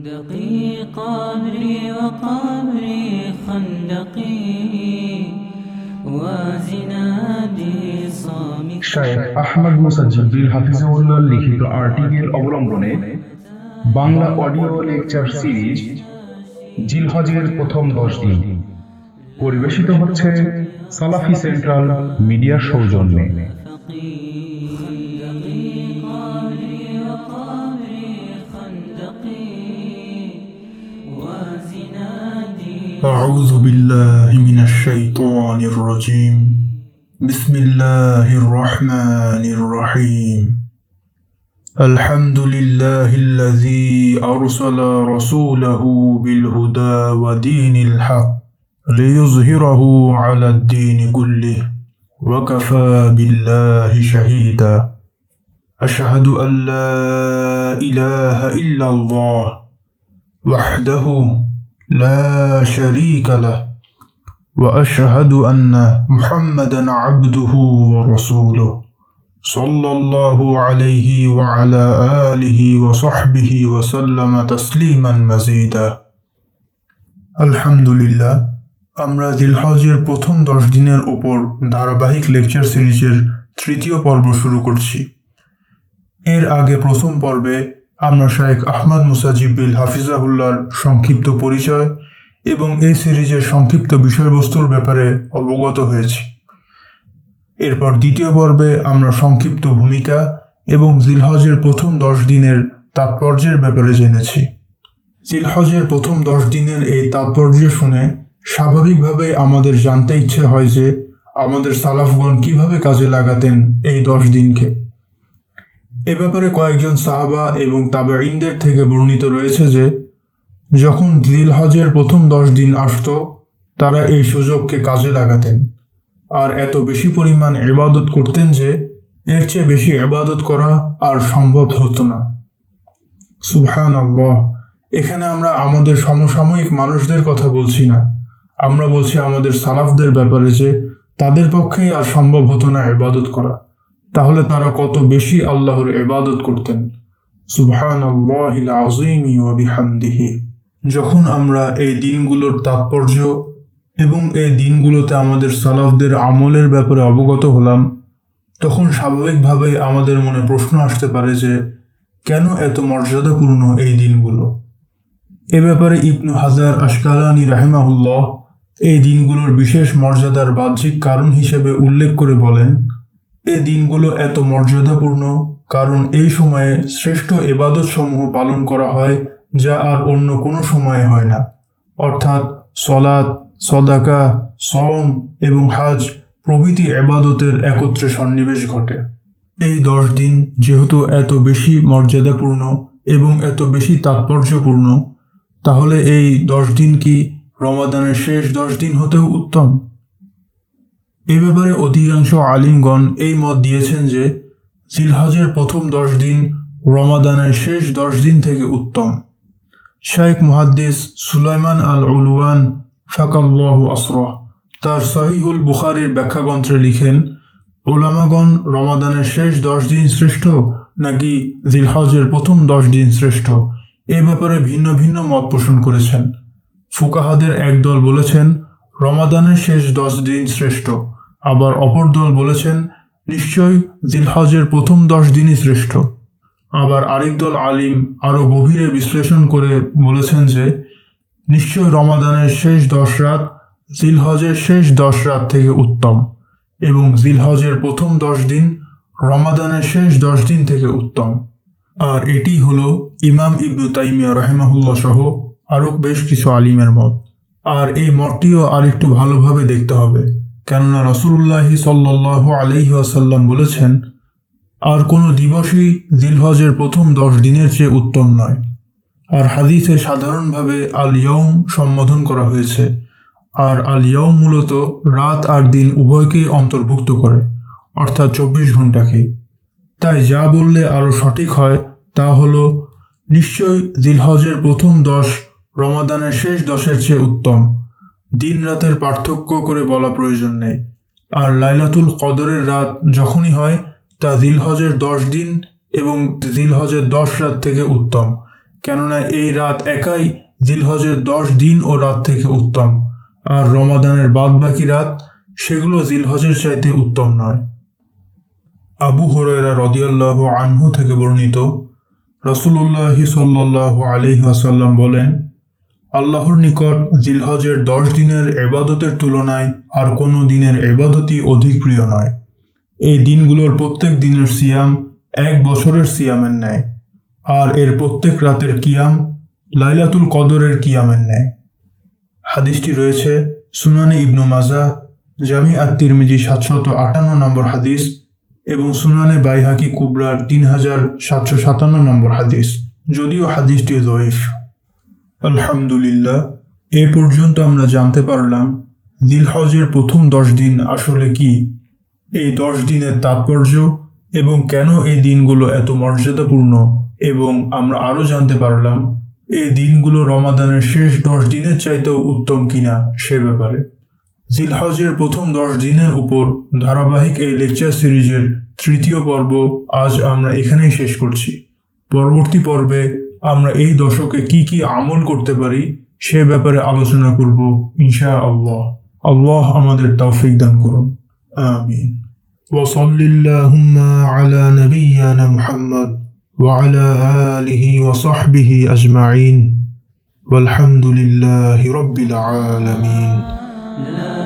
خندقي قبري وقبري خندقي وزنادي صامت শায়েখ আহমদ মুসা জিব্রিল হাফিজাউল্লাহ লিখিত আর্টিকেল অবলম্বনে বাংলা অডিও লেকচার সিরিজ জিলহজের প্রথম দশ দিন পরিবেশিত হচ্ছে সালাফি সেন্ট্রাল মিডিয়া সৌজন্যে أعوذ بالله من الشيطان الرجيم. بسم الله الرحمن الرحيم. الحمد لله الذي أرسل رسوله بالهدى ودين الحق ليظهره على الدين كله وكفى بالله شهيدا. أشهد أن لا إله إلا الله وحده لا شريك له واشهد ان محمدا عبده ورسوله صلى الله عليه وعلى اله وصحبه وسلم تسليما مزيدا আলহামদুলিল্লাহ আমরা দিলহজের প্রথম দশ দিনের ওপর ধারাবাহিক লেকচার সিরিজের তৃতীয় পর্ব শুরু করছি এর আগে প্রথম পর্বে আমরা শায়েখ আহমদ মুসাজিবিল হাফিজাহুল্লাহর সংক্ষিপ্ত পরিচয় এবং এই সিরিজের সংক্ষিপ্ত বিষয়বস্তুর ব্যাপারে অবগত হয়েছি। এরপর দ্বিতীয় পর্বে আমরা সংক্ষিপ্ত ভূমিকা এবং জিলহজের প্রথম দশ দিনের তাৎপর্যের ব্যাপারে জেনেছি। জিলহজের প্রথম দশ দিনের এই তাৎপর্য শুনে স্বাভাবিকভাবে আমাদের জানতে ইচ্ছে হয় যে আমাদের সালাফগণ কীভাবে কাজে লাগাতেন এই দশ দিনকে। এ ব্যাপারে কয়েকজন সাহাবা এবং তাবেঈনদের থেকে বর্ণিত রয়েছে যে, যখন দিল হজের প্রথম দশ দিন আসত, তারা এই সুযোগকে কাজে লাগাতেন। আর এত বেশি পরিমাণ এবাদত করতেন যে, এর চেয়ে বেশি এবাদত করা আর সম্ভব হতো না। সুবহান আল্লাহ এখানে আমরা আমাদের সমসাময়িক মানুষদের কথা বলছি না। আমরা বলছি আমাদের সালাফদের ব্যাপারে যে, তাদের পক্ষেই আর সম্ভব হতো না এবাদত করা। তাহলে তারা কত বেশি আল্লাহর ইবাদত করতেন। সুবহান বিহামদিহি। যখন আমরা এই দিনগুলোর তাৎপর্য এবং এই দিনগুলোতে আমাদের সালাফদের আমলের ব্যাপারে অবগত হলাম, তখন স্বাভাবিকভাবেই আমাদের মনে প্রশ্ন আসতে পারে যে, কেন এত মর্যাদাপূর্ণ এই দিনগুলো? এ ব্যাপারে ইবনু হাজার আশকালানি রাহেমাহুল্লাহ এই দিনগুলোর বিশেষ মর্যাদার বাহ্যিক কারণ হিসেবে উল্লেখ করে বলেন এই দিনগুলো এত মর্যাদাপূর্ণ, কারণ এই সময়ে শ্রেষ্ঠ এবাদত সমূহ পালন করা হয়, যা আর অন্য কোনো সময়ে হয় না। অর্থাৎ সলাদ সদাকা সম এবং হাজ প্রভৃতি এবাদতের একত্রে সন্নিবেশ ঘটে। এই দশ দিন যেহেতু এত বেশি মর্যাদাপূর্ণ এবং এত বেশি তাৎপর্যপূর্ণ, তাহলে এই দশ দিন কি রমাদানের শেষ দশ দিন হতেও উত্তম? এ ব্যাপারে অধিকাংশ আলিমগণ এই মত দিয়েছেন যে, জিলহজের প্রথম দশ দিন রমাদানের শেষ দশ দিন থেকে উত্তম। শাইখ মুহাদ্দিস সুলাইমান আল উলওয়ান ফাকাল্লাহ আসরহ তার সহিহুল বুখারির ব্যাখ্যাগ্রন্থে লিখেন ওলামাগণ রমাদানের শেষ দশ দিন শ্রেষ্ঠ নাকি জিলহজের প্রথম দশ দিন শ্রেষ্ঠ? এ ব্যাপারে ভিন্ন ভিন্ন মত পোষণ করেছেন। ফুকাহাদের একদল বলেছেন, রমাদানের শেষ দশ দিন শ্রেষ্ঠ। আবার অপর দল বলেছেন, নিশ্চয় জিলহজের প্রথম দশ দিনই শ্রেষ্ঠ। আবার আরেক দল আলিম আরও গভীরে বিশ্লেষণ করে বলেছেন যে, নিশ্চয় রমাদানের শেষ দশ রাত জিলহজের শেষ দশ রাত থেকে উত্তম এবং জিলহজের প্রথম দশ দিন রমাদানের শেষ দশ দিন থেকে উত্তম। আর এটি হল ইমাম ইবনু তাইমিয়া রহেমাহুল্লাহ সহ আরও বেশ কিছু আলিমের মত। আর এই মতটিও আরেকটু ভালোভাবে দেখতে হবে। কেননা রসুল্লাহি সাল্লাহ আলহি আসাল্লাম বলেছেন, আর কোনো দিবসই দিলহজের প্রথম দশ দিনের চেয়ে উত্তম নয়। আর হাদিসে সাধারণভাবে আল ইয়ম সম্বোধন করা হয়েছে। আর আল ইয়ম মূলত রাত আর দিন উভয়কেই অন্তর্ভুক্ত করে, অর্থাৎ চব্বিশ ঘন্টাকে তাই যা বললে আরও সঠিক হয়, তা হলো, নিশ্চয়ই জিলহজের প্রথম দশ, রমাদানের শেষ দশের চেয়ে উত্তম। দিন রাতের পার্থক্য করে বলা প্রয়োজন নেই। আর লাইলাতুল কদরের রাত যখনই হয়, তা জিলহজের দশ দিন এবং জিলহজের দশ রাত থেকে উত্তম। কেননা এই রাত একাই জিলহজের দশ দিন ও রাত থেকে উত্তম। আর রমাদানের বাদবাকি রাত, সেগুলো জিলহজের চাইতে উত্তম নয়। আবু হরাইরা রদিয়াল্লাহ আনহু থেকে বর্ণিত রসুল্লাহ সাল্লাহ আলহি আসাল্লাম বলেন আল্লাহর নিকট জিলহজের দশ দিনের এবাদতের তুলনায় আর কোনো দিনের এবাদতই অধিক প্রিয় নয়। এই দিনগুলোর প্রত্যেক দিনের সিয়াম এক বছরের সিয়ামের ন্যায়, আর এর প্রত্যেক রাতের কিয়াম লাইলাতুল কদরের কিয়ামের ন্যায়। হাদিসটি রয়েছে সুনানি ইবনু মাজা জামি আত তিরমিজি সাতশত আটান্ন নম্বর হাদিস এবং সুনানে বাইহাকি কুবরার তিন হাজার সাতশো সাতান্ন নম্বর হাদিস। যদিও হাদিসটি জয়ীফ আলহামদুলিল্লাহ, এ পর্যন্ত আমরা জানতে পারলাম দিলহজের প্রথম দশ দিন আসলে কি। এই দশ দিনের তাৎপর্য এবং কেন এই দিনগুলো এত মর্যাদাপূর্ণ এবং আমরা আরও জানতে পারলাম এই দিনগুলো রমাদানের শেষ দশ দিনের চাইতেও উত্তম কিনা সে ব্যাপারে। জিলহজের প্রথম দশ দিনের উপর ধারাবাহিক এই লেকচার সিরিজের তৃতীয় পর্ব আজ আমরা এখানেই শেষ করছি। পরবর্তী পর্বে আমরা এই দশকে কি কি আমল করতে পারি সে ব্যাপারে আলোচনা করব ইনশা আল্লাহ আল্লাহ আমাদের তৌফিক দান করুন আমিন وصل اللهم على نبينا محمد وعلى آله وصحبه أجمعين والحمد لله رب العالمين لا